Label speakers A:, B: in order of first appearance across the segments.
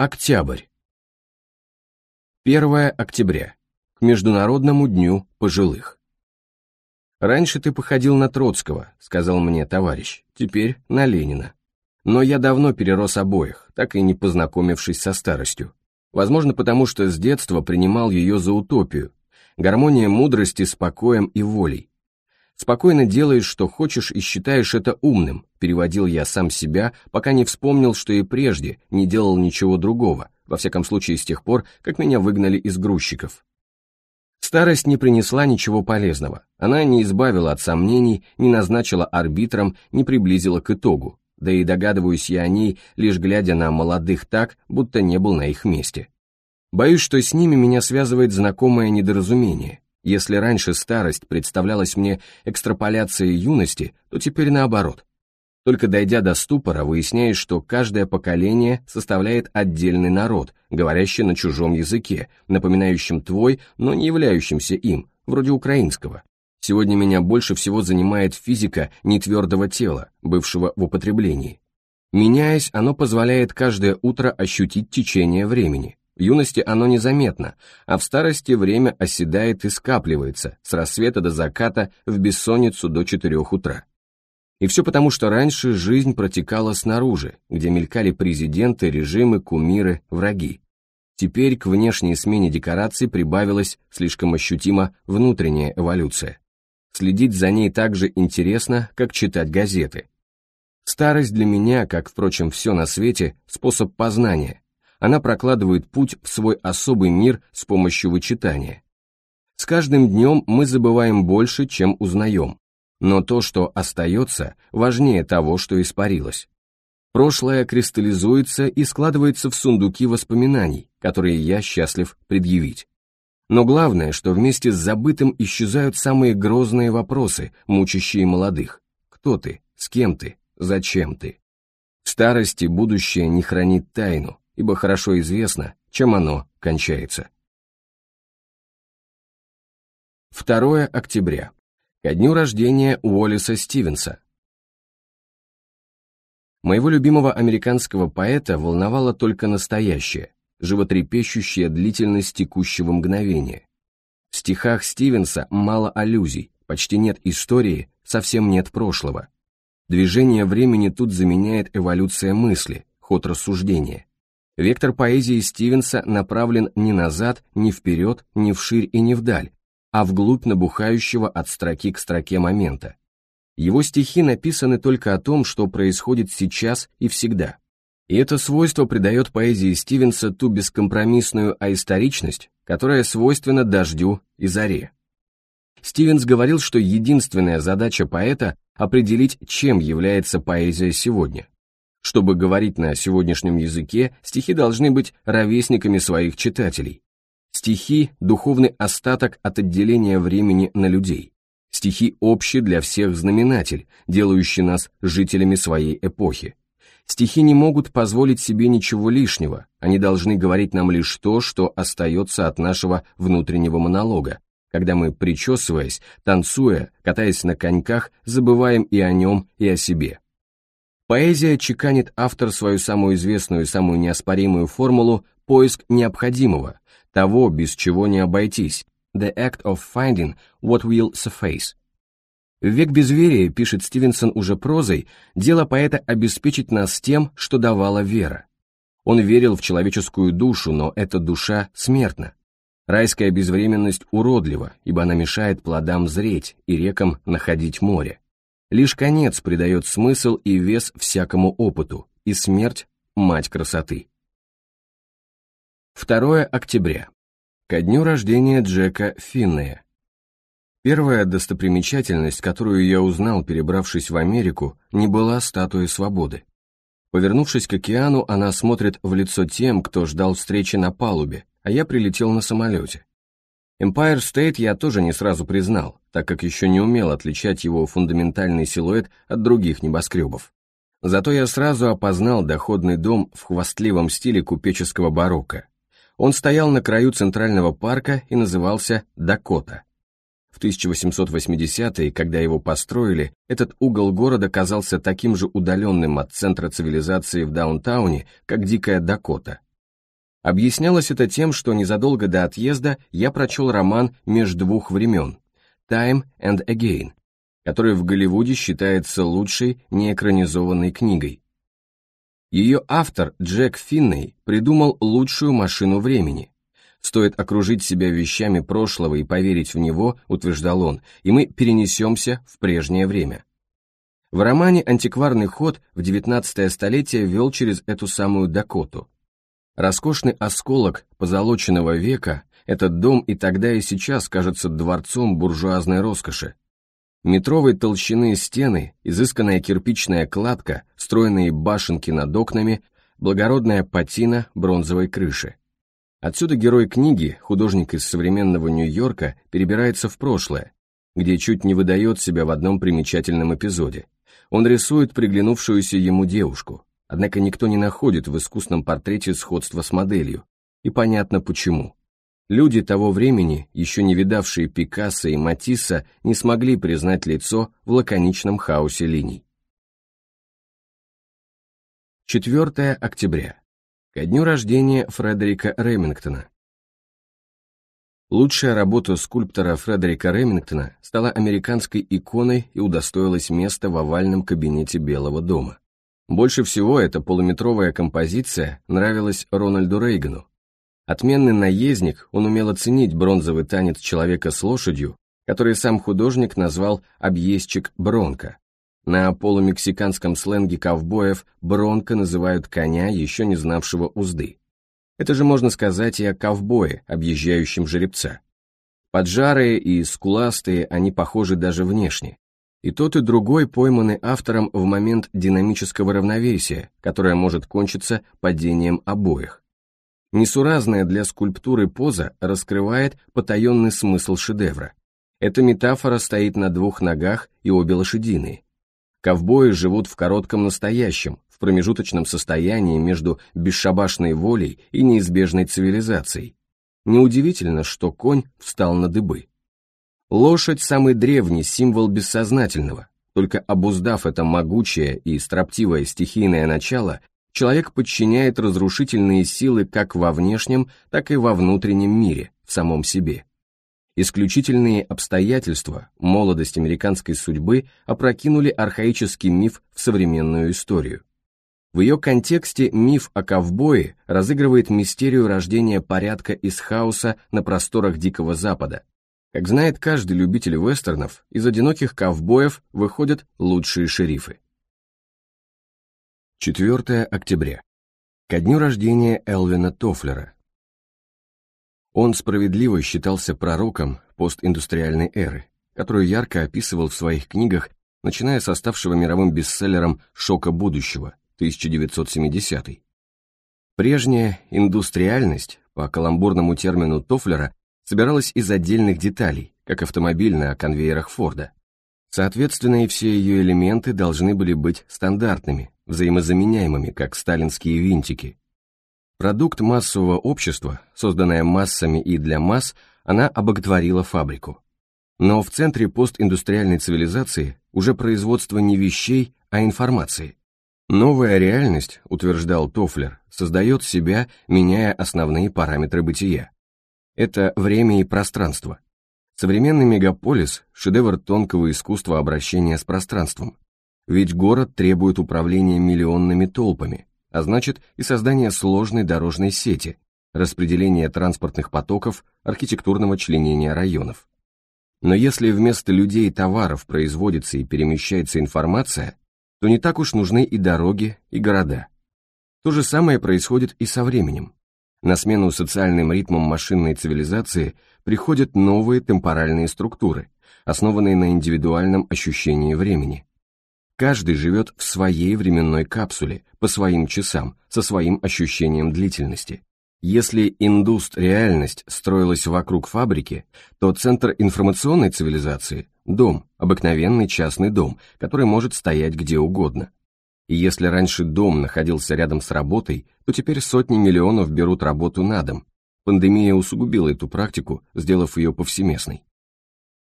A: Октябрь. 1 октября. К Международному дню пожилых. «Раньше ты походил на Троцкого», — сказал мне товарищ, — «теперь на Ленина». Но я давно перерос обоих, так и не познакомившись со старостью. Возможно, потому что с детства принимал ее за утопию, гармония мудрости с покоем и волей. Спокойно делаешь, что хочешь, и считаешь это умным, переводил я сам себя, пока не вспомнил, что и прежде не делал ничего другого, во всяком случае с тех пор, как меня выгнали из грузчиков. Старость не принесла ничего полезного, она не избавила от сомнений, не назначила арбитром, не приблизила к итогу, да и догадываюсь я о ней, лишь глядя на молодых так, будто не был на их месте. Боюсь, что с ними меня связывает знакомое недоразумение – если раньше старость представлялась мне экстраполяцией юности, то теперь наоборот. Только дойдя до ступора, выясняешь, что каждое поколение составляет отдельный народ, говорящий на чужом языке, напоминающем твой, но не являющимся им, вроде украинского. Сегодня меня больше всего занимает физика нетвердого тела, бывшего в употреблении. Меняясь, оно позволяет каждое утро ощутить течение времени. В юности оно незаметно, а в старости время оседает и скапливается с рассвета до заката в бессонницу до четырех утра. И все потому, что раньше жизнь протекала снаружи, где мелькали президенты, режимы, кумиры, враги. Теперь к внешней смене декораций прибавилась слишком ощутимо внутренняя эволюция. Следить за ней так же интересно, как читать газеты. Старость для меня, как, впрочем, все на свете, способ познания, она прокладывает путь в свой особый мир с помощью вычитания. С каждым днем мы забываем больше, чем узнаем, но то, что остается, важнее того, что испарилось. Прошлое кристаллизуется и складывается в сундуки воспоминаний, которые я счастлив предъявить. Но главное, что вместе с забытым исчезают самые грозные вопросы, мучащие молодых. Кто ты? С кем ты? Зачем ты? В старости будущее не хранит тайну, ибо хорошо известно, чем оно кончается. 2 октября. Ко дню рождения Уоллиса Стивенса. Моего любимого американского поэта волновало только настоящее, животрепещущее длительность текущего мгновения. В стихах Стивенса мало аллюзий, почти нет истории, совсем нет прошлого. Движение времени тут заменяет эволюция мысли, ход рассуждения. Вектор поэзии Стивенса направлен не назад, не вперед, не вширь и не вдаль, а вглубь набухающего от строки к строке момента. Его стихи написаны только о том, что происходит сейчас и всегда. И это свойство придает поэзии Стивенса ту бескомпромиссную аисторичность, которая свойственна дождю и заре. Стивенс говорил, что единственная задача поэта – определить, чем является поэзия сегодня. Чтобы говорить на сегодняшнем языке, стихи должны быть ровесниками своих читателей. Стихи – духовный остаток от отделения времени на людей. Стихи общий для всех знаменатель, делающий нас жителями своей эпохи. Стихи не могут позволить себе ничего лишнего, они должны говорить нам лишь то, что остается от нашего внутреннего монолога, когда мы, причесываясь, танцуя, катаясь на коньках, забываем и о нем, и о себе. Поэзия чеканит автор свою самую известную и самую неоспоримую формулу «поиск необходимого», того, без чего не обойтись, «the act of finding what will suffice». В «Век безверия», пишет Стивенсон уже прозой, дело поэта обеспечить нас тем, что давала вера. Он верил в человеческую душу, но эта душа смертна. Райская безвременность уродлива, ибо она мешает плодам зреть и рекам находить море. Лишь конец придает смысл и вес всякому опыту, и смерть – мать красоты. 2 октября. Ко дню рождения Джека Финнея. Первая достопримечательность, которую я узнал, перебравшись в Америку, не была Статуя свободы. Повернувшись к океану, она смотрит в лицо тем, кто ждал встречи на палубе, а я прилетел на самолете. Empire State я тоже не сразу признал, так как еще не умел отличать его фундаментальный силуэт от других небоскребов. Зато я сразу опознал доходный дом в хвастливом стиле купеческого барокко. Он стоял на краю центрального парка и назывался Дакота. В 1880-е, когда его построили, этот угол города казался таким же удаленным от центра цивилизации в даунтауне, как Дикая Дакота. Объяснялось это тем, что незадолго до отъезда я прочел роман «Меж двух времен» «Time and Again», который в Голливуде считается лучшей неэкранизованной книгой. Ее автор Джек Финней придумал лучшую машину времени. Стоит окружить себя вещами прошлого и поверить в него, утверждал он, и мы перенесемся в прежнее время. В романе «Антикварный ход» в 19 столетие вел через эту самую Дакоту, Роскошный осколок позолоченного века, этот дом и тогда и сейчас кажется дворцом буржуазной роскоши. Метровой толщины стены, изысканная кирпичная кладка, стройные башенки над окнами, благородная патина бронзовой крыши. Отсюда герой книги, художник из современного Нью-Йорка, перебирается в прошлое, где чуть не выдает себя в одном примечательном эпизоде. Он рисует приглянувшуюся ему девушку. Однако никто не находит в искусном портрете сходства с моделью, и понятно почему. Люди того времени, еще не видавшие Пикассо и Матисса, не смогли признать лицо в лаконичном хаосе линий. 4 октября. Ко дню рождения Фредерика Ремингтона. Лучшая работа скульптора Фредерика Ремингтона стала американской иконой и удостоилась места в овальном кабинете Белого дома. Больше всего эта полуметровая композиция нравилась Рональду Рейгану. Отменный наездник, он умел оценить бронзовый танец человека с лошадью, который сам художник назвал «объездчик Бронко». На полумексиканском сленге ковбоев «бронко» называют коня, еще не знавшего узды. Это же можно сказать и о ковбое, объезжающем жеребца. Поджарые и скуластые они похожи даже внешне. И тот, и другой пойманы автором в момент динамического равновесия, которое может кончиться падением обоих. Несуразная для скульптуры поза раскрывает потаенный смысл шедевра. Эта метафора стоит на двух ногах и обе лошадиные. Ковбои живут в коротком настоящем, в промежуточном состоянии между бесшабашной волей и неизбежной цивилизацией. Неудивительно, что конь встал на дыбы. Лошадь – самый древний символ бессознательного, только обуздав это могучее и строптивое стихийное начало, человек подчиняет разрушительные силы как во внешнем, так и во внутреннем мире, в самом себе. Исключительные обстоятельства, молодость американской судьбы опрокинули архаический миф в современную историю. В ее контексте миф о ковбое разыгрывает мистерию рождения порядка из хаоса на просторах Дикого Запада, как знает каждый любитель вестернов, из одиноких ковбоев выходят лучшие шерифы. 4 октября. Ко дню рождения Элвина Тофлера. Он справедливо считался пророком постиндустриальной эры, которую ярко описывал в своих книгах, начиная с оставшего мировым бестселлером «Шока будущего» 1970 -й. Прежняя индустриальность, по каламбурному термину Тофлера, собиралась из отдельных деталей, как автомобиль на конвейерах Форда. Соответственно, и все ее элементы должны были быть стандартными, взаимозаменяемыми, как сталинские винтики. Продукт массового общества, созданное массами и для масс, она обоготворила фабрику. Но в центре постиндустриальной цивилизации уже производство не вещей, а информации. Новая реальность, утверждал Тофлер, создает себя, меняя основные параметры бытия это время и пространство. Современный мегаполис – шедевр тонкого искусства обращения с пространством. Ведь город требует управления миллионными толпами, а значит и создания сложной дорожной сети, распределения транспортных потоков, архитектурного членения районов. Но если вместо людей и товаров производится и перемещается информация, то не так уж нужны и дороги, и города. То же самое происходит и со временем. На смену социальным ритмам машинной цивилизации приходят новые темпоральные структуры, основанные на индивидуальном ощущении времени. Каждый живет в своей временной капсуле, по своим часам, со своим ощущением длительности. Если индуст-реальность строилась вокруг фабрики, то центр информационной цивилизации – дом, обыкновенный частный дом, который может стоять где угодно – и если раньше дом находился рядом с работой, то теперь сотни миллионов берут работу на дом. Пандемия усугубила эту практику, сделав ее повсеместной.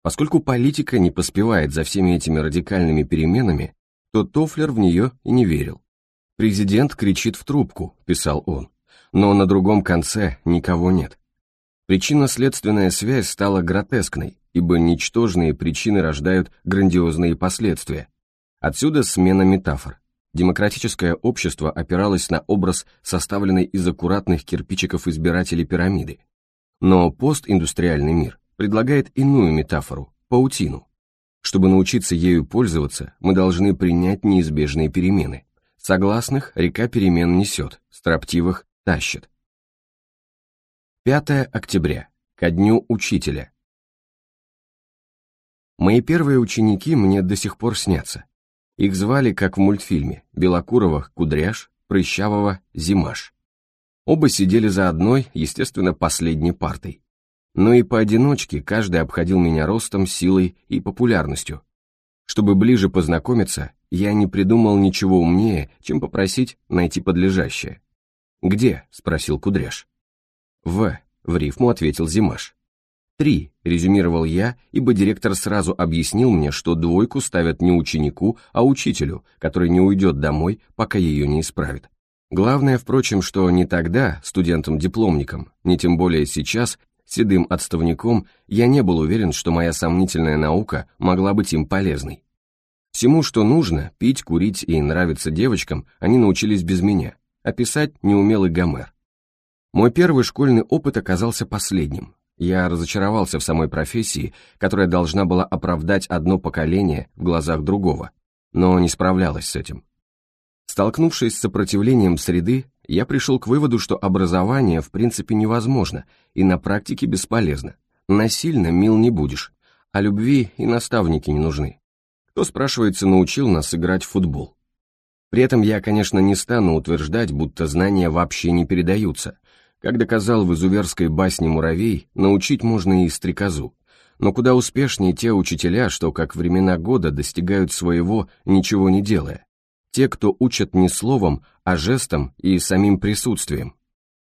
A: Поскольку политика не поспевает за всеми этими радикальными переменами, то Тофлер в нее и не верил. «Президент кричит в трубку», — писал он, — «но на другом конце никого нет». Причинно-следственная связь стала гротескной, ибо ничтожные причины рождают грандиозные последствия. Отсюда смена метафор. Демократическое общество опиралось на образ, составленный из аккуратных кирпичиков избирателей пирамиды. Но постиндустриальный мир предлагает иную метафору – паутину. Чтобы научиться ею пользоваться, мы должны принять неизбежные перемены. Согласных река перемен несет, строптивых тащит. 5 октября. Ко дню учителя. Мои первые ученики мне до сих пор снятся. Их звали, как в мультфильме, Белокуровых Кудряш, Прыщавого Зимаш. Оба сидели за одной, естественно, последней партой. Но и поодиночке каждый обходил меня ростом, силой и популярностью. Чтобы ближе познакомиться, я не придумал ничего умнее, чем попросить найти подлежащее. «Где?» — спросил Кудряш. «В», — в рифму ответил Зимаш. «Три», — резюмировал я, ибо директор сразу объяснил мне, что двойку ставят не ученику, а учителю, который не уйдет домой, пока ее не исправит. Главное, впрочем, что не тогда, студентом-дипломником, не тем более сейчас, седым отставником, я не был уверен, что моя сомнительная наука могла быть им полезной. Всему, что нужно, пить, курить и нравиться девочкам, они научились без меня, а писать не умел и Гомер. Мой первый школьный опыт оказался последним, я разочаровался в самой профессии, которая должна была оправдать одно поколение в глазах другого, но не справлялась с этим. Столкнувшись с сопротивлением среды, я пришел к выводу, что образование в принципе невозможно и на практике бесполезно. Насильно мил не будешь, а любви и наставники не нужны. Кто, спрашивается, научил нас играть в футбол? При этом я, конечно, не стану утверждать, будто знания вообще не передаются. Как доказал в изуверской басне «Муравей», научить можно и стрекозу. Но куда успешнее те учителя, что как времена года достигают своего, ничего не делая. Те, кто учат не словом, а жестом и самим присутствием.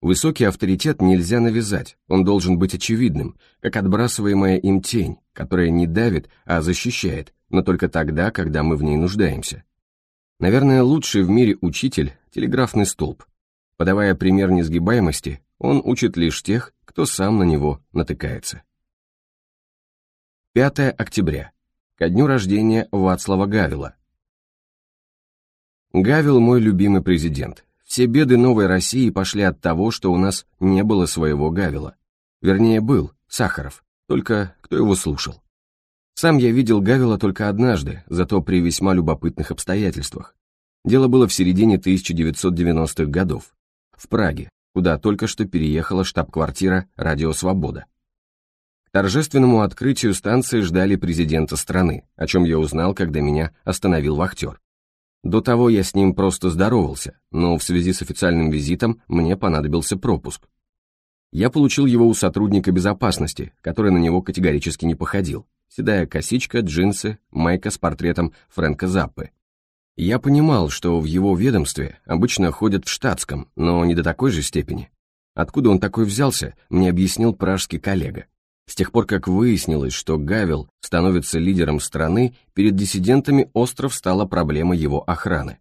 A: Высокий авторитет нельзя навязать, он должен быть очевидным, как отбрасываемая им тень, которая не давит, а защищает, но только тогда, когда мы в ней нуждаемся. Наверное, лучший в мире учитель – телеграфный столб, Подавая пример несгибаемости, он учит лишь тех, кто сам на него натыкается. 5 октября. Ко дню рождения Вацлава Гавила. Гавил мой любимый президент. Все беды новой России пошли от того, что у нас не было своего Гавила. Вернее, был, Сахаров, только кто его слушал. Сам я видел Гавила только однажды, зато при весьма любопытных обстоятельствах. Дело было в середине 1990-х годов в Праге, куда только что переехала штаб-квартира «Радио Свобода». К торжественному открытию станции ждали президента страны, о чем я узнал, когда меня остановил вахтер. До того я с ним просто здоровался, но в связи с официальным визитом мне понадобился пропуск. Я получил его у сотрудника безопасности, который на него категорически не походил. Седая косичка, джинсы, майка с портретом Фрэнка Заппы – я понимал, что в его ведомстве обычно ходят в штатском, но не до такой же степени. Откуда он такой взялся, мне объяснил пражский коллега. С тех пор, как выяснилось, что Гавел становится лидером страны, перед диссидентами остров стала проблема его охраны.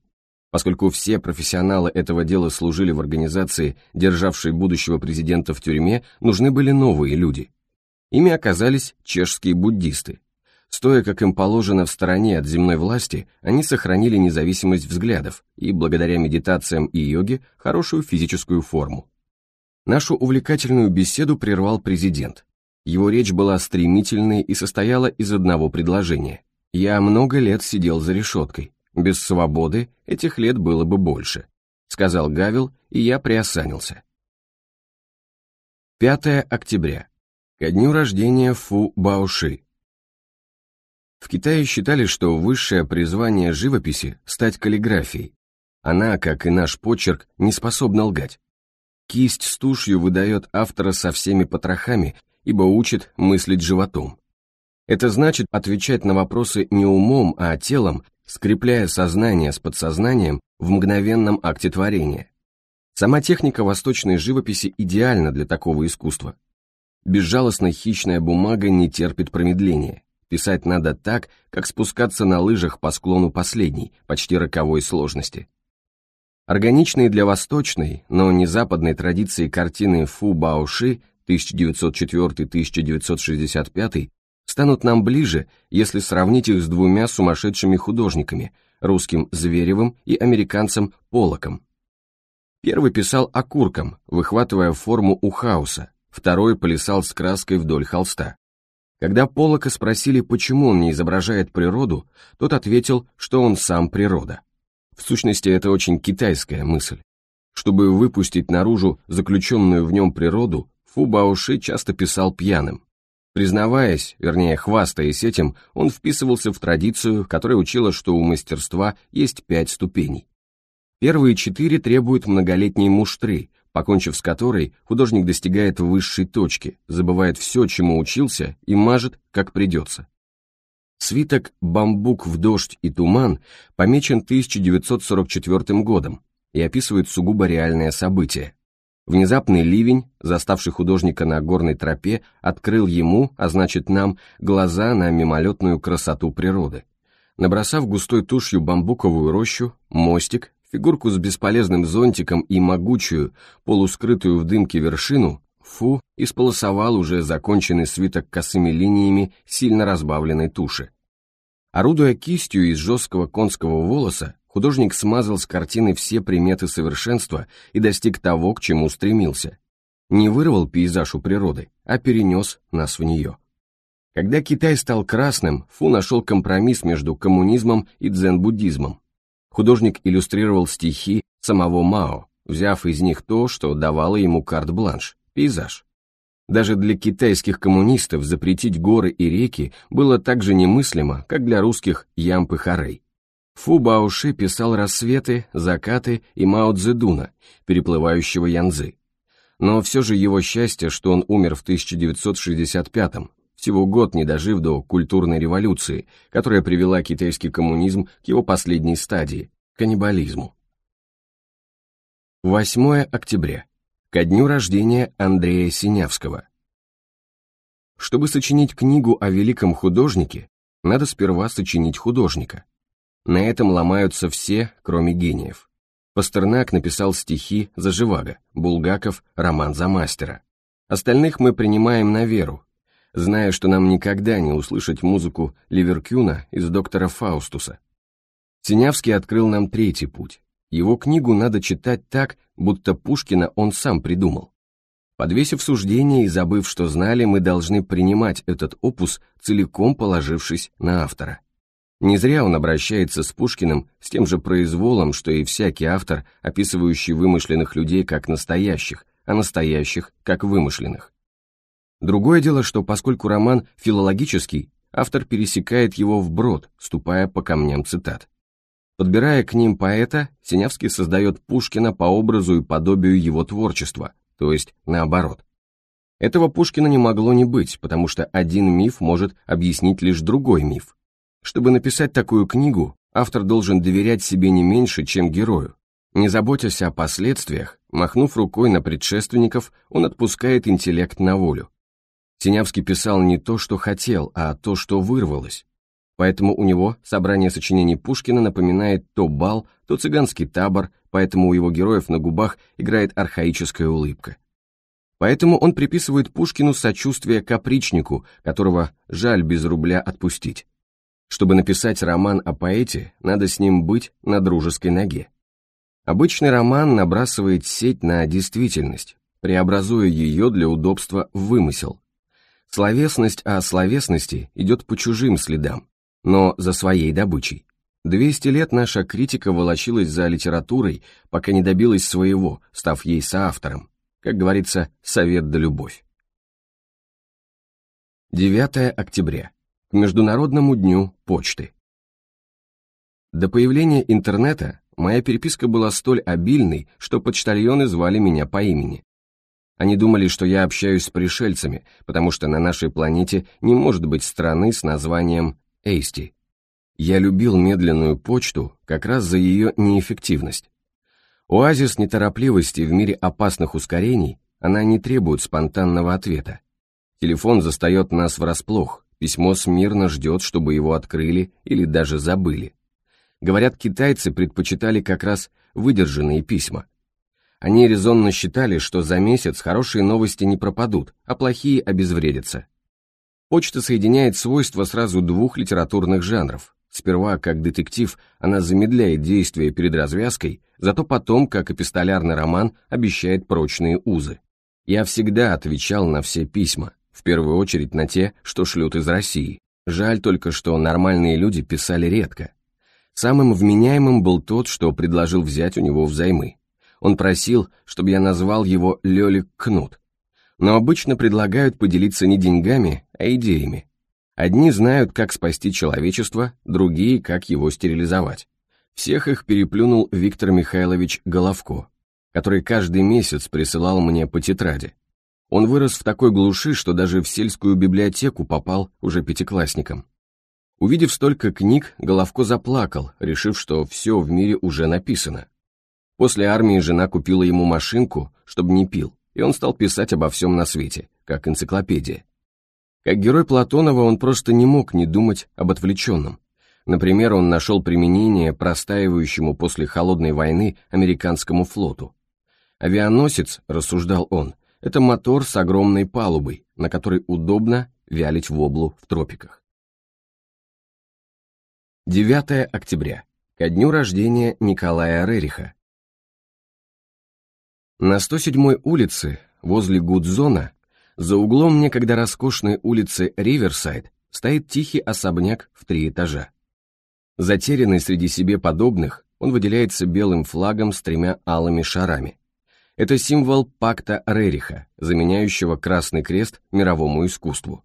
A: Поскольку все профессионалы этого дела служили в организации, державшей будущего президента в тюрьме, нужны были новые люди. Ими оказались чешские буддисты, Стоя, как им положено, в стороне от земной власти, они сохранили независимость взглядов и, благодаря медитациям и йоге, хорошую физическую форму. Нашу увлекательную беседу прервал президент. Его речь была стремительной и состояла из одного предложения. «Я много лет сидел за решеткой. Без свободы этих лет было бы больше», — сказал Гавил, и я приосанился. 5 октября. Ко дню рождения Фу Бауши, в Китае считали, что высшее призвание живописи – стать каллиграфией. Она, как и наш почерк, не способна лгать. Кисть с тушью выдает автора со всеми потрохами, ибо учит мыслить животом. Это значит отвечать на вопросы не умом, а телом, скрепляя сознание с подсознанием в мгновенном акте творения. Сама техника восточной живописи идеальна для такого искусства. Безжалостно хищная бумага не терпит промедления. Писать надо так, как спускаться на лыжах по склону последней, почти роковой сложности. Органичные для восточной, но не западной традиции картины Фу Баоши 1904-1965 станут нам ближе, если сравнить их с двумя сумасшедшими художниками, русским Зверевым и американцем Полоком. Первый писал окурком, выхватывая форму у хаоса, второй плясал с краской вдоль холста. Когда Полока спросили, почему он не изображает природу, тот ответил, что он сам природа. В сущности, это очень китайская мысль. Чтобы выпустить наружу заключенную в нем природу, Фу Баоши часто писал пьяным. Признаваясь, вернее, хвастаясь этим, он вписывался в традицию, которая учила, что у мастерства есть пять ступеней. Первые четыре требуют многолетней муштры, покончив с которой, художник достигает высшей точки, забывает все, чему учился, и мажет, как придется. Свиток «Бамбук в дождь и туман» помечен 1944 годом и описывает сугубо реальное событие. Внезапный ливень, заставший художника на горной тропе, открыл ему, а значит нам, глаза на мимолетную красоту природы. Набросав густой тушью бамбуковую рощу, мостик, Фигурку с бесполезным зонтиком и могучую, полускрытую в дымке вершину, Фу исполосовал уже законченный свиток косыми линиями сильно разбавленной туши. Орудуя кистью из жесткого конского волоса, художник смазал с картины все приметы совершенства и достиг того, к чему стремился. Не вырвал пейзаж у природы, а перенес нас в нее. Когда Китай стал красным, Фу нашел компромисс между коммунизмом и дзен-буддизмом. Художник иллюстрировал стихи самого Мао, взяв из них то, что давало ему карт-бланш – пейзаж. Даже для китайских коммунистов запретить горы и реки было так же немыслимо, как для русских ямб и. Фу Баоши писал рассветы, закаты и Мао Цзэдуна, переплывающего Янзы. Но все же его счастье, что он умер в 1965-м, всего год не дожив до культурной революции, которая привела китайский коммунизм к его последней стадии – каннибализму. 8 октября. Ко дню рождения Андрея Синявского. Чтобы сочинить книгу о великом художнике, надо сперва сочинить художника. На этом ломаются все, кроме гениев. Пастернак написал стихи за Живаго, Булгаков – роман за мастера. Остальных мы принимаем на веру, зная, что нам никогда не услышать музыку Ливеркюна из доктора Фаустуса. Синявский открыл нам третий путь. Его книгу надо читать так, будто Пушкина он сам придумал. Подвесив суждение и забыв, что знали, мы должны принимать этот опус, целиком положившись на автора. Не зря он обращается с Пушкиным с тем же произволом, что и всякий автор, описывающий вымышленных людей как настоящих, а настоящих как вымышленных. Другое дело, что поскольку роман филологический, автор пересекает его вброд, ступая по камням цитат. Подбирая к ним поэта, Синявский создает Пушкина по образу и подобию его творчества, то есть наоборот. Этого Пушкина не могло не быть, потому что один миф может объяснить лишь другой миф. Чтобы написать такую книгу, автор должен доверять себе не меньше, чем герою. Не заботясь о последствиях, махнув рукой на предшественников, он отпускает интеллект на волю. Синявский писал не то, что хотел, а то, что вырвалось. Поэтому у него собрание сочинений Пушкина напоминает то бал, то цыганский табор, поэтому у его героев на губах играет архаическая улыбка. Поэтому он приписывает Пушкину сочувствие капричнику, которого жаль без рубля отпустить. Чтобы написать роман о поэте, надо с ним быть на дружеской ноге. Обычный роман набрасывает сеть на действительность, преобразуя ее для удобства в вымысел. Словесность о словесности идет по чужим следам, но за своей добычей. 200 лет наша критика волочилась за литературой, пока не добилась своего, став ей соавтором. Как говорится, совет да любовь. 9 октября. К Международному дню почты. До появления интернета моя переписка была столь обильной, что почтальоны звали меня по имени. Они думали, что я общаюсь с пришельцами, потому что на нашей планете не может быть страны с названием Эйсти. Я любил медленную почту как раз за ее неэффективность. Оазис неторопливости в мире опасных ускорений, она не требует спонтанного ответа. Телефон застает нас врасплох, письмо смирно ждет, чтобы его открыли или даже забыли. Говорят, китайцы предпочитали как раз выдержанные письма – они резонно считали, что за месяц хорошие новости не пропадут, а плохие обезвредятся. Почта соединяет свойства сразу двух литературных жанров. Сперва, как детектив, она замедляет действие перед развязкой, зато потом, как эпистолярный роман, обещает прочные узы. Я всегда отвечал на все письма, в первую очередь на те, что шлют из России. Жаль только, что нормальные люди писали редко. Самым вменяемым был тот, что предложил взять у него взаймы. Он просил, чтобы я назвал его Лёлик Кнут. Но обычно предлагают поделиться не деньгами, а идеями. Одни знают, как спасти человечество, другие, как его стерилизовать. Всех их переплюнул Виктор Михайлович Головко, который каждый месяц присылал мне по тетради. Он вырос в такой глуши, что даже в сельскую библиотеку попал уже пятиклассником. Увидев столько книг, Головко заплакал, решив, что все в мире уже написано. После армии жена купила ему машинку, чтобы не пил, и он стал писать обо всем на свете, как энциклопедия. Как герой Платонова он просто не мог не думать об отвлеченном. Например, он нашел применение простаивающему после холодной войны американскому флоту. Авианосец, рассуждал он, это мотор с огромной палубой, на которой удобно вялить воблу в тропиках. 9 октября, ко дню рождения Николая Рериха, на 107-й улице, возле Гудзона, за углом некогда роскошной улицы Риверсайд, стоит тихий особняк в три этажа. Затерянный среди себе подобных, он выделяется белым флагом с тремя алыми шарами. Это символ пакта Рериха, заменяющего Красный Крест мировому искусству.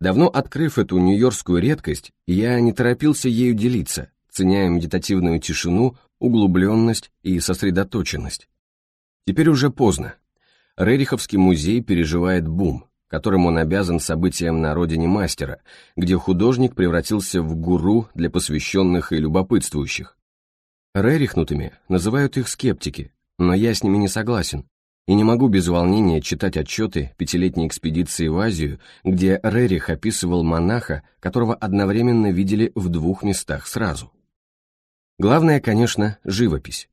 A: Давно открыв эту нью-йоркскую редкость, я не торопился ею делиться, ценя медитативную тишину, углубленность и сосредоточенность Теперь уже поздно. Рериховский музей переживает бум, которым он обязан событиям на родине мастера, где художник превратился в гуру для посвященных и любопытствующих. Рерихнутыми называют их скептики, но я с ними не согласен и не могу без волнения читать отчеты пятилетней экспедиции в Азию, где Рерих описывал монаха, которого одновременно видели в двух местах сразу. Главное, конечно, живопись.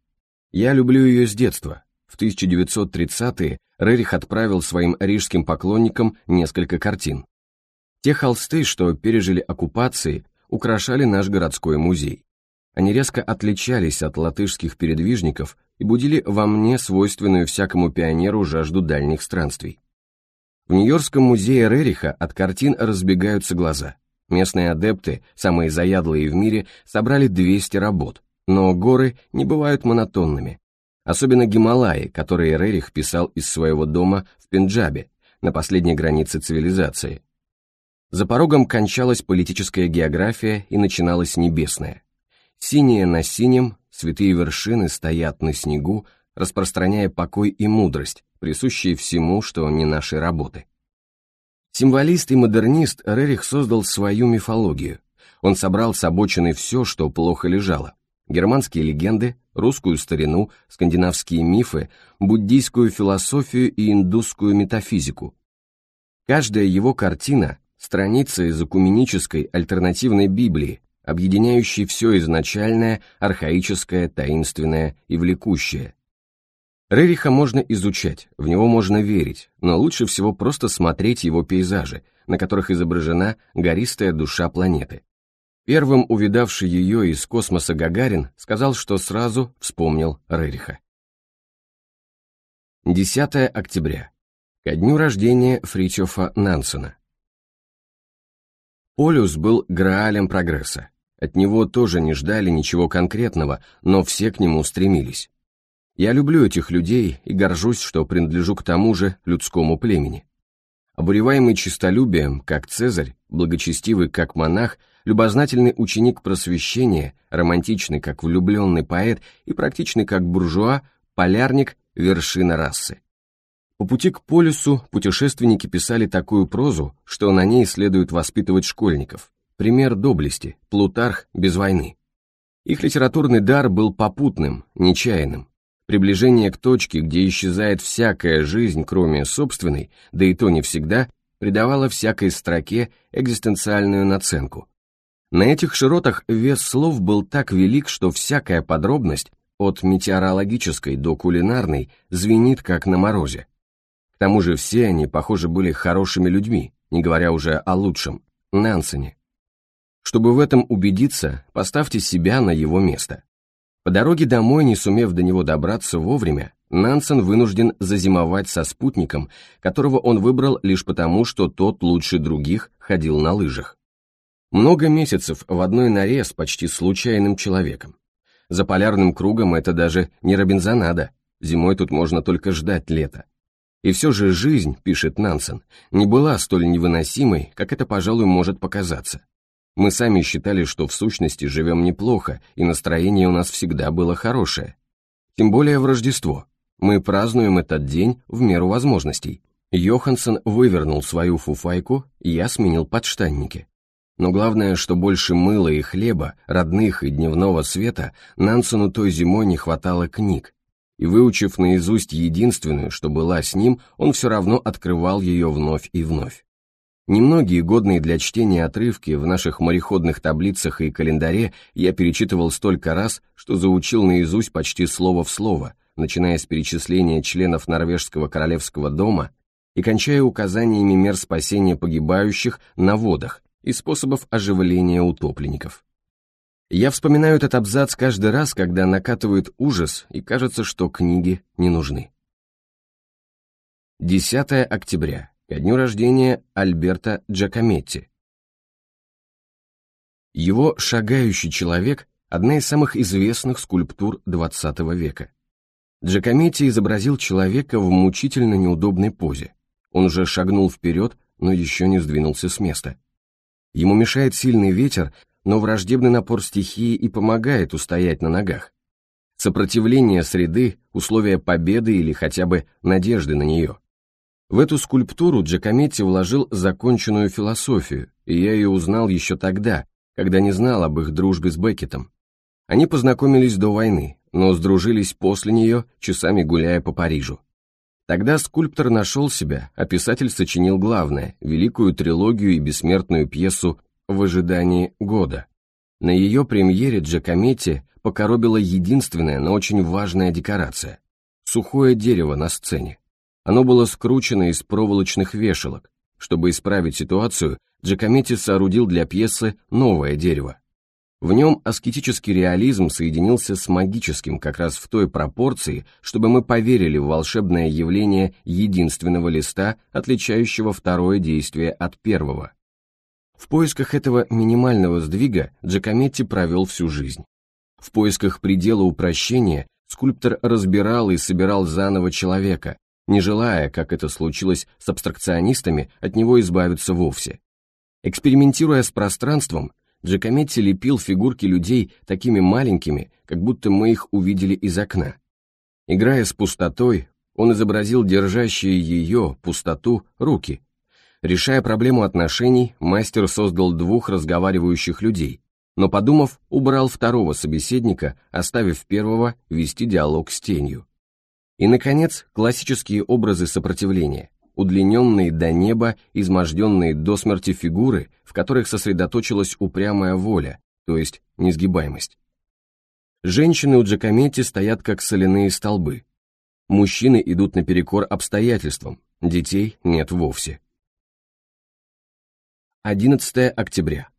A: Я люблю ее с детства, в 1930-е Рерих отправил своим рижским поклонникам несколько картин. Те холсты, что пережили оккупации, украшали наш городской музей. Они резко отличались от латышских передвижников и будили во мне свойственную всякому пионеру жажду дальних странствий. В Нью-Йоркском музее Рериха от картин разбегаются глаза. Местные адепты, самые заядлые в мире, собрали 200 работ, но горы не бывают монотонными, особенно Гималаи, которые Рерих писал из своего дома в Пенджабе, на последней границе цивилизации. За порогом кончалась политическая география и начиналась небесная. Синее на синем, святые вершины стоят на снегу, распространяя покой и мудрость, присущие всему, что не нашей работы. Символист и модернист Рерих создал свою мифологию. Он собрал с обочины все, что плохо лежало, германские легенды, русскую старину, скандинавские мифы, буддийскую философию и индусскую метафизику. Каждая его картина – страница из окуменической альтернативной Библии, объединяющей все изначальное, архаическое, таинственное и влекущее. Рериха можно изучать, в него можно верить, но лучше всего просто смотреть его пейзажи, на которых изображена гористая душа планеты. Первым увидавший ее из космоса Гагарин сказал, что сразу вспомнил Рериха. 10 октября. Ко дню рождения Фричофа Нансена. Полюс был граалем прогресса. От него тоже не ждали ничего конкретного, но все к нему стремились. Я люблю этих людей и горжусь, что принадлежу к тому же людскому племени. Обуреваемый честолюбием, как Цезарь, благочестивый, как монах, любознательный ученик просвещения, романтичный, как влюбленный поэт и практичный, как буржуа, полярник – вершина расы. По пути к полюсу путешественники писали такую прозу, что на ней следует воспитывать школьников. Пример доблести, Плутарх без войны. Их литературный дар был попутным, нечаянным. Приближение к точке, где исчезает всякая жизнь, кроме собственной, да и то не всегда, придавало всякой строке экзистенциальную наценку. На этих широтах вес слов был так велик, что всякая подробность, от метеорологической до кулинарной, звенит как на морозе. К тому же все они, похоже, были хорошими людьми, не говоря уже о лучшем, Нансене. Чтобы в этом убедиться, поставьте себя на его место. По дороге домой, не сумев до него добраться вовремя, Нансен вынужден зазимовать со спутником, которого он выбрал лишь потому, что тот лучше других ходил на лыжах. Много месяцев в одной норе с почти случайным человеком. За полярным кругом это даже не Робинзонада, зимой тут можно только ждать лета. И все же жизнь, пишет Нансен, не была столь невыносимой, как это, пожалуй, может показаться. Мы сами считали, что в сущности живем неплохо, и настроение у нас всегда было хорошее. Тем более в Рождество. Мы празднуем этот день в меру возможностей. Йоханссон вывернул свою фуфайку, я сменил подштанники. Но главное, что больше мыла и хлеба, родных и дневного света, Нансону той зимой не хватало книг. И выучив наизусть единственную, что была с ним, он все равно открывал ее вновь и вновь. Немногие годные для чтения отрывки в наших мореходных таблицах и календаре я перечитывал столько раз, что заучил наизусть почти слово в слово, начиная с перечисления членов норвежского королевского дома и кончая указаниями мер спасения погибающих на водах и способов оживления утопленников. Я вспоминаю этот абзац каждый раз, когда накатывает ужас и кажется, что книги не нужны. 10 октября ко дню рождения Альберта Джакометти. Его «Шагающий человек» — одна из самых известных скульптур XX века. Джакометти изобразил человека в мучительно неудобной позе. Он уже шагнул вперед, но еще не сдвинулся с места. Ему мешает сильный ветер, но враждебный напор стихии и помогает устоять на ногах. Сопротивление среды, условия победы или хотя бы надежды на нее — в эту скульптуру Джакометти вложил законченную философию, и я ее узнал еще тогда, когда не знал об их дружбе с Беккетом. Они познакомились до войны, но сдружились после нее, часами гуляя по Парижу. Тогда скульптор нашел себя, а писатель сочинил главное – великую трилогию и бессмертную пьесу «В ожидании года». На ее премьере Джакометти покоробила единственная, но очень важная декорация – сухое дерево на сцене. Оно было скручено из проволочных вешалок. Чтобы исправить ситуацию, Джакометти соорудил для пьесы новое дерево. В нем аскетический реализм соединился с магическим как раз в той пропорции, чтобы мы поверили в волшебное явление единственного листа, отличающего второе действие от первого. В поисках этого минимального сдвига Джакометти провел всю жизнь. В поисках предела упрощения скульптор разбирал и собирал заново человека, не желая, как это случилось с абстракционистами, от него избавиться вовсе. Экспериментируя с пространством, Джакометти лепил фигурки людей такими маленькими, как будто мы их увидели из окна. Играя с пустотой, он изобразил держащие ее, пустоту, руки. Решая проблему отношений, мастер создал двух разговаривающих людей, но, подумав, убрал второго собеседника, оставив первого вести диалог с тенью. И, наконец, классические образы сопротивления, удлиненные до неба, изможденные до смерти фигуры, в которых сосредоточилась упрямая воля, то есть несгибаемость. Женщины у Джакометти стоят как соляные столбы. Мужчины идут наперекор обстоятельствам, детей нет вовсе. 11 октября.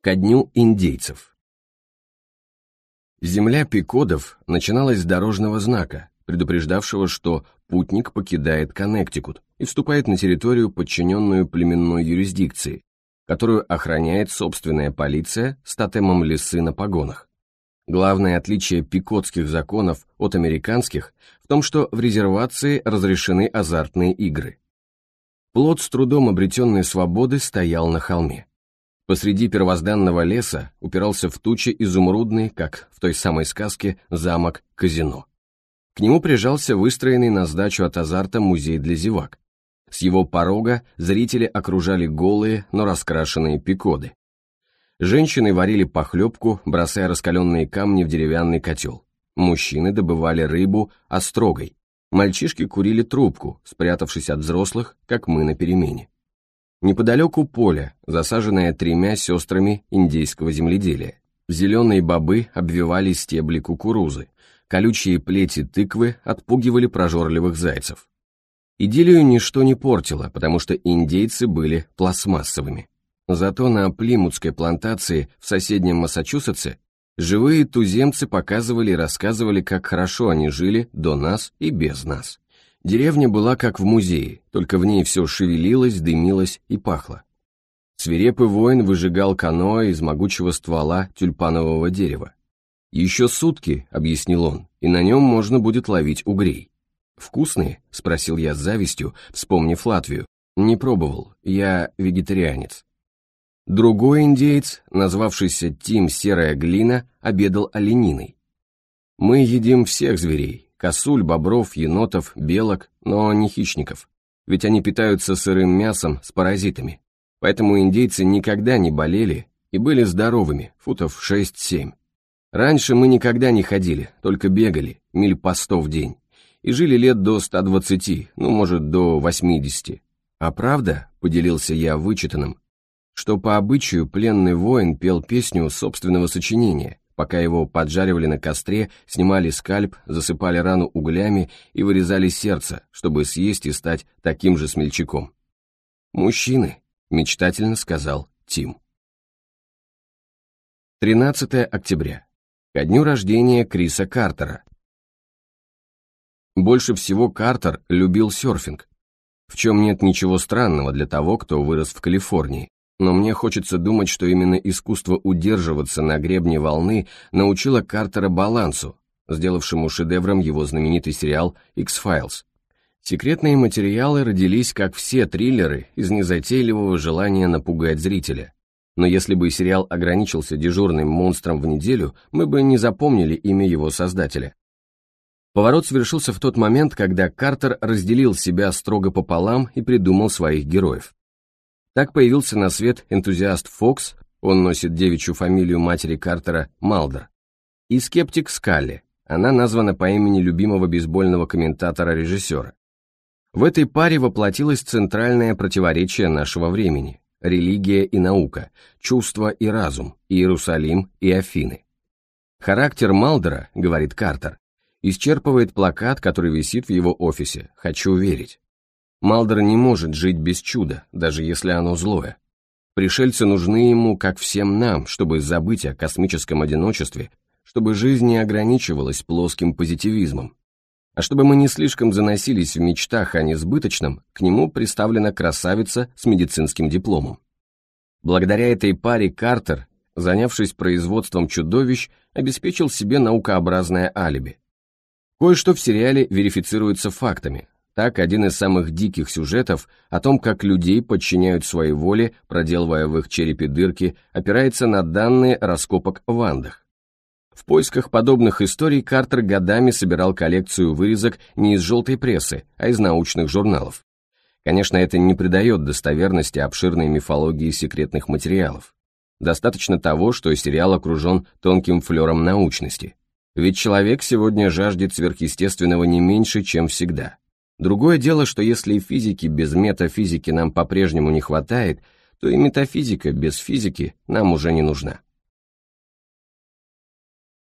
A: Ко дню индейцев. Земля пикодов начиналась с дорожного знака, предупреждавшего, что путник покидает Коннектикут и вступает на территорию, подчиненную племенной юрисдикции, которую охраняет собственная полиция с тотемом лисы на погонах. Главное отличие пикотских законов от американских в том, что в резервации разрешены азартные игры. Плод с трудом обретенной свободы стоял на холме. Посреди первозданного леса упирался в тучи изумрудный, как в той самой сказке, замок-казино. К нему прижался выстроенный на сдачу от азарта музей для зевак. С его порога зрители окружали голые, но раскрашенные пикоды. Женщины варили похлебку, бросая раскаленные камни в деревянный котел. Мужчины добывали рыбу острогой. Мальчишки курили трубку, спрятавшись от взрослых, как мы на перемене. Неподалеку поле, засаженное тремя сестрами индейского земледелия. Зеленые бобы обвивали стебли кукурузы, колючие плети тыквы отпугивали прожорливых зайцев. Идиллию ничто не портило, потому что индейцы были пластмассовыми. Зато на Плимутской плантации в соседнем Массачусетсе живые туземцы показывали и рассказывали, как хорошо они жили до нас и без нас. Деревня была как в музее, только в ней все шевелилось, дымилось и пахло. Свирепый воин выжигал каноэ из могучего ствола тюльпанового дерева. «Еще сутки», — объяснил он, — «и на нем можно будет ловить угрей». «Вкусные?» — спросил я с завистью, вспомнив Латвию. «Не пробовал, я вегетарианец». Другой индеец, назвавшийся Тим Серая Глина, обедал олениной. «Мы едим всех зверей — косуль, бобров, енотов, белок, но не хищников. Ведь они питаются сырым мясом с паразитами. Поэтому индейцы никогда не болели и были здоровыми, футов 6-7. Раньше мы никогда не ходили, только бегали, миль по сто в день, и жили лет до 120, ну, может, до 80. А правда, поделился я вычитанным, что по обычаю пленный воин пел песню собственного сочинения, пока его поджаривали на костре, снимали скальп, засыпали рану углями и вырезали сердце, чтобы съесть и стать таким же смельчаком. «Мужчины», — мечтательно сказал Тим. 13 октября ко дню рождения Криса Картера. Больше всего Картер любил серфинг, в чем нет ничего странного для того, кто вырос в Калифорнии, но мне хочется думать, что именно искусство удерживаться на гребне волны научило Картера балансу, сделавшему шедевром его знаменитый сериал X-Files. Секретные материалы родились, как все триллеры, из незатейливого желания напугать зрителя но если бы сериал ограничился дежурным монстром в неделю, мы бы не запомнили имя его создателя. Поворот совершился в тот момент, когда Картер разделил себя строго пополам и придумал своих героев. Так появился на свет энтузиаст Фокс, он носит девичью фамилию матери Картера, Малдер, и скептик Скалли, она названа по имени любимого бейсбольного комментатора-режиссера. В этой паре воплотилось центральное противоречие нашего времени – религия и наука, чувство и разум, Иерусалим и Афины. Характер Малдера, говорит Картер, исчерпывает плакат, который висит в его офисе «Хочу верить». Малдер не может жить без чуда, даже если оно злое. Пришельцы нужны ему, как всем нам, чтобы забыть о космическом одиночестве, чтобы жизнь не ограничивалась плоским позитивизмом, а чтобы мы не слишком заносились в мечтах о несбыточном, к нему представлена красавица с медицинским дипломом. Благодаря этой паре Картер, занявшись производством чудовищ, обеспечил себе наукообразное алиби. Кое-что в сериале верифицируется фактами. Так, один из самых диких сюжетов о том, как людей подчиняют своей воле, проделывая в их черепе дырки, опирается на данные раскопок в Андах. В поисках подобных историй Картер годами собирал коллекцию вырезок не из желтой прессы, а из научных журналов. Конечно, это не придает достоверности обширной мифологии секретных материалов. Достаточно того, что сериал окружен тонким флером научности. Ведь человек сегодня жаждет сверхъестественного не меньше, чем всегда. Другое дело, что если физики без метафизики нам по-прежнему не хватает, то и метафизика без физики нам уже не нужна.